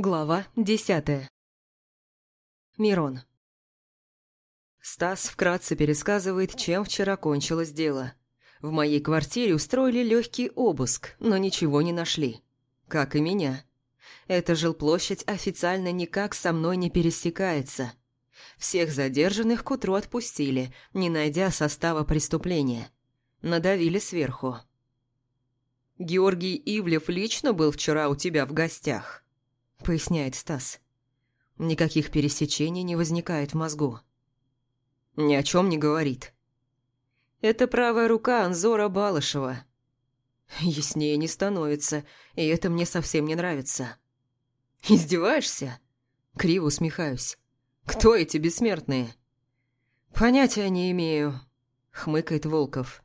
Глава десятая. Мирон. Стас вкратце пересказывает, чем вчера кончилось дело. В моей квартире устроили легкий обыск, но ничего не нашли. Как и меня. Эта жилплощадь официально никак со мной не пересекается. Всех задержанных к утру отпустили, не найдя состава преступления. Надавили сверху. «Георгий Ивлев лично был вчера у тебя в гостях?» – поясняет Стас. Никаких пересечений не возникает в мозгу. Ни о чем не говорит. Это правая рука Анзора Балышева. Яснее не становится, и это мне совсем не нравится. Издеваешься? Криво усмехаюсь. Кто эти бессмертные? Понятия не имею, хмыкает Волков.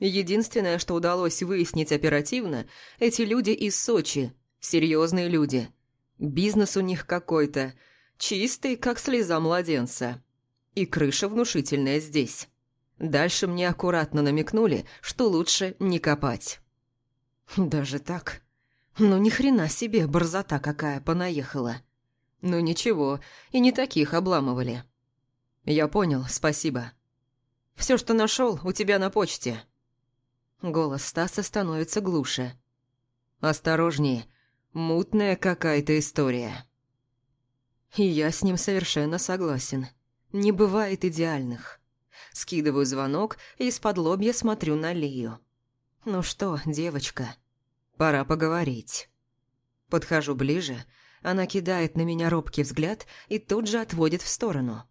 Единственное, что удалось выяснить оперативно, эти люди из Сочи, серьезные люди – Бизнес у них какой-то, чистый, как слеза младенца. И крыша внушительная здесь. Дальше мне аккуратно намекнули, что лучше не копать. Даже так? Ну ни хрена себе, борзота какая понаехала. Ну ничего, и не таких обламывали. Я понял, спасибо. Все, что нашел, у тебя на почте. Голос Стаса становится глуше. Осторожнее, Мутная какая-то история. И я с ним совершенно согласен. Не бывает идеальных. Скидываю звонок и из-под лобья смотрю на Лию. «Ну что, девочка, пора поговорить». Подхожу ближе, она кидает на меня робкий взгляд и тут же отводит в сторону.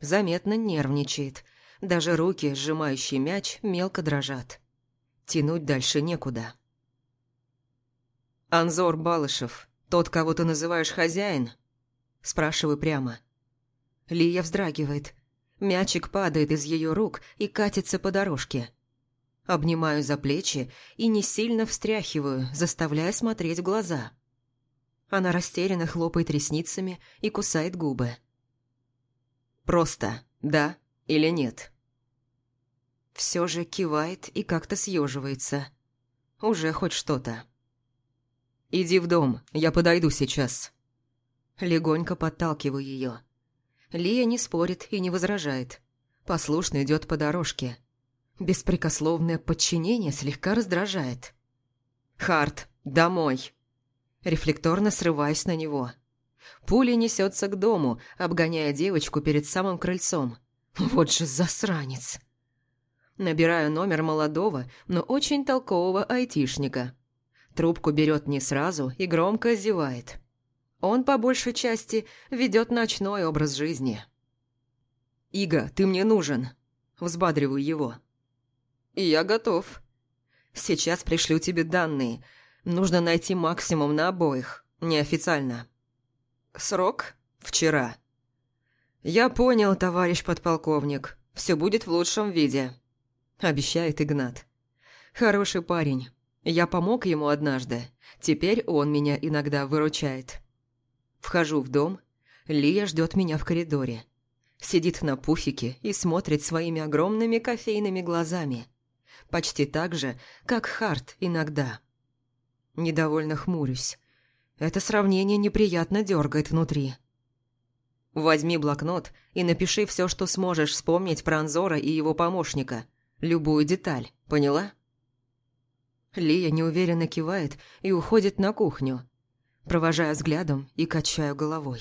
Заметно нервничает, даже руки, сжимающие мяч, мелко дрожат. Тянуть дальше некуда. «Анзор Балышев, тот, кого ты называешь хозяин?» Спрашиваю прямо. Лия вздрагивает. Мячик падает из ее рук и катится по дорожке. Обнимаю за плечи и не сильно встряхиваю, заставляя смотреть в глаза. Она растерянно хлопает ресницами и кусает губы. «Просто да или нет?» Все же кивает и как-то съеживается. Уже хоть что-то. «Иди в дом, я подойду сейчас». Легонько подталкиваю ее. Лия не спорит и не возражает. Послушно идет по дорожке. Беспрекословное подчинение слегка раздражает. «Харт, домой!» Рефлекторно срываюсь на него. Пуля несется к дому, обгоняя девочку перед самым крыльцом. Вот же засранец! Набираю номер молодого, но очень толкового айтишника. Трубку берет не сразу и громко зевает. Он, по большей части, ведет ночной образ жизни. «Ига, ты мне нужен!» Взбадриваю его. «И я готов. Сейчас пришлю тебе данные. Нужно найти максимум на обоих, неофициально. Срок? Вчера. Я понял, товарищ подполковник. Все будет в лучшем виде», – обещает Игнат. «Хороший парень, я помог ему однажды, теперь он меня иногда выручает. Вхожу в дом, Лия ждет меня в коридоре. Сидит на пуфике и смотрит своими огромными кофейными глазами. Почти так же, как Харт иногда. Недовольно хмурюсь. Это сравнение неприятно дергает внутри. Возьми блокнот и напиши все, что сможешь вспомнить про Анзора и его помощника. Любую деталь, поняла? Лия неуверенно кивает и уходит на кухню. Провожаю взглядом и качаю головой.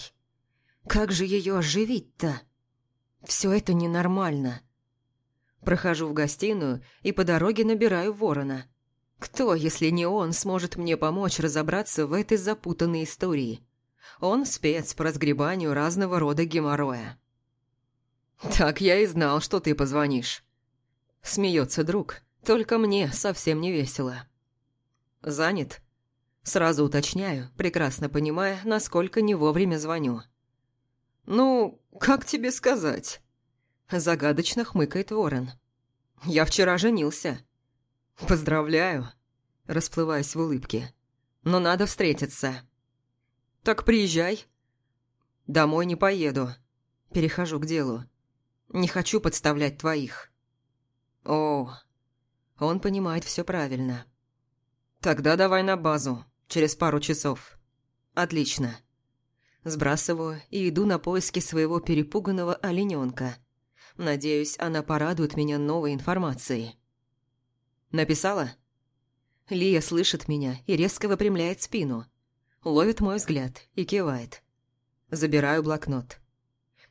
Как же ее оживить-то? Все это ненормально. Прохожу в гостиную и по дороге набираю ворона. Кто, если не он, сможет мне помочь разобраться в этой запутанной истории? Он спец по разгребанию разного рода геморроя. «Так я и знал, что ты позвонишь». Смеется друг, только мне совсем не весело. Занят? Сразу уточняю, прекрасно понимая, насколько не вовремя звоню. «Ну, как тебе сказать?» Загадочно хмыкает ворон. «Я вчера женился». «Поздравляю», расплываясь в улыбке. «Но надо встретиться». «Так приезжай». «Домой не поеду». Перехожу к делу. «Не хочу подставлять твоих». «О, он понимает все правильно. Тогда давай на базу, через пару часов. Отлично. Сбрасываю и иду на поиски своего перепуганного олененка. Надеюсь, она порадует меня новой информацией. Написала? Лия слышит меня и резко выпрямляет спину. Ловит мой взгляд и кивает. Забираю блокнот.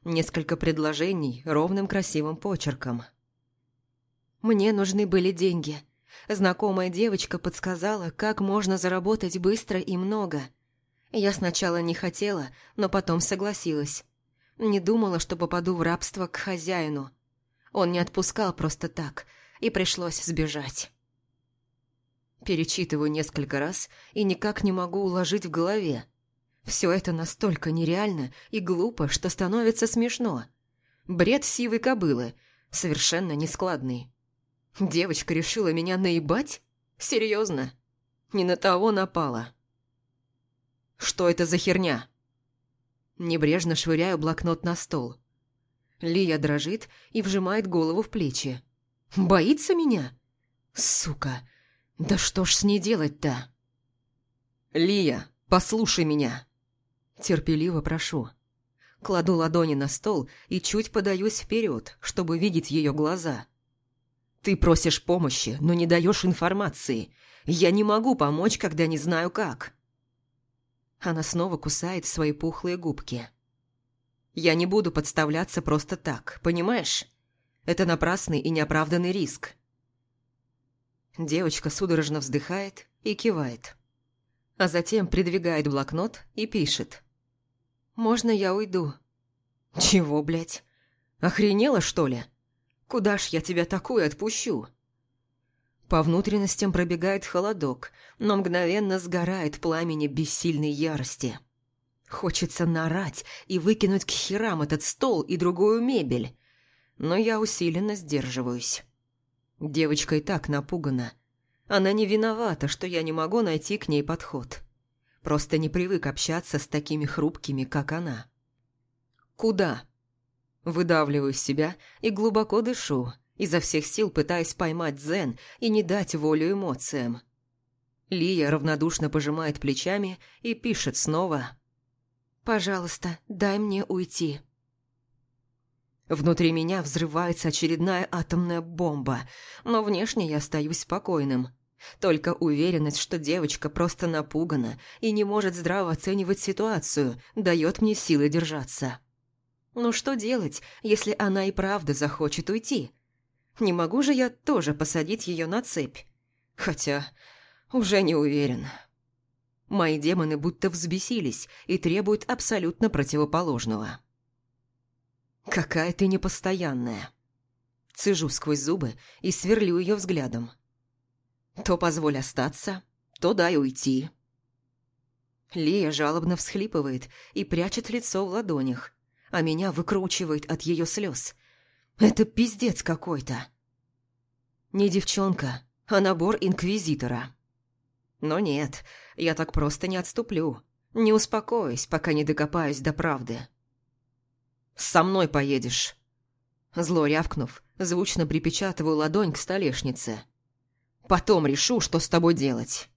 Несколько предложений ровным красивым почерком. Мне нужны были деньги. Знакомая девочка подсказала, как можно заработать быстро и много – я сначала не хотела, но потом согласилась. Не думала, что попаду в рабство к хозяину. Он не отпускал просто так, и пришлось сбежать. Перечитываю несколько раз и никак не могу уложить в голове. Все это настолько нереально и глупо, что становится смешно. Бред сивой кобылы, совершенно нескладный. Девочка решила меня наебать? Серьезно? Не на того напала. Что это за херня?» Небрежно швыряю блокнот на стол. Лия дрожит и вжимает голову в плечи. «Боится меня? Сука! Да что ж с ней делать-то?» «Лия, послушай меня!» Терпеливо прошу. Кладу ладони на стол и чуть подаюсь вперед, чтобы видеть ее глаза. «Ты просишь помощи, но не даешь информации. Я не могу помочь, когда не знаю как». Она снова кусает свои пухлые губки. «Я не буду подставляться просто так, понимаешь? Это напрасный и неоправданный риск». Девочка судорожно вздыхает и кивает. А затем придвигает блокнот и пишет. «Можно я уйду?» «Чего, блядь? Охренела, что ли? Куда ж я тебя такую отпущу?» По внутренностям пробегает холодок, но мгновенно сгорает пламени бессильной ярости. Хочется нарать и выкинуть к херам этот стол и другую мебель. Но я усиленно сдерживаюсь. Девочка и так напугана. Она не виновата, что я не могу найти к ней подход. Просто не привык общаться с такими хрупкими, как она. «Куда?» Выдавливаю себя и глубоко дышу, изо всех сил пытаясь поймать дзен и не дать волю эмоциям. Лия равнодушно пожимает плечами и пишет снова «Пожалуйста, дай мне уйти». Внутри меня взрывается очередная атомная бомба, но внешне я остаюсь спокойным. Только уверенность, что девочка просто напугана и не может здраво оценивать ситуацию, дает мне силы держаться. Ну что делать, если она и правда захочет уйти? Не могу же я тоже посадить ее на цепь. Хотя уже не уверен. Мои демоны будто взбесились и требуют абсолютно противоположного. «Какая ты непостоянная!» Цежу сквозь зубы и сверлю ее взглядом. То позволь остаться, то дай уйти. Лия жалобно всхлипывает и прячет лицо в ладонях, а меня выкручивает от ее слез, это пиздец какой-то. Не девчонка, а набор инквизитора. Но нет, я так просто не отступлю. Не успокоюсь, пока не докопаюсь до правды. «Со мной поедешь!» Зло рявкнув, звучно припечатываю ладонь к столешнице. «Потом решу, что с тобой делать».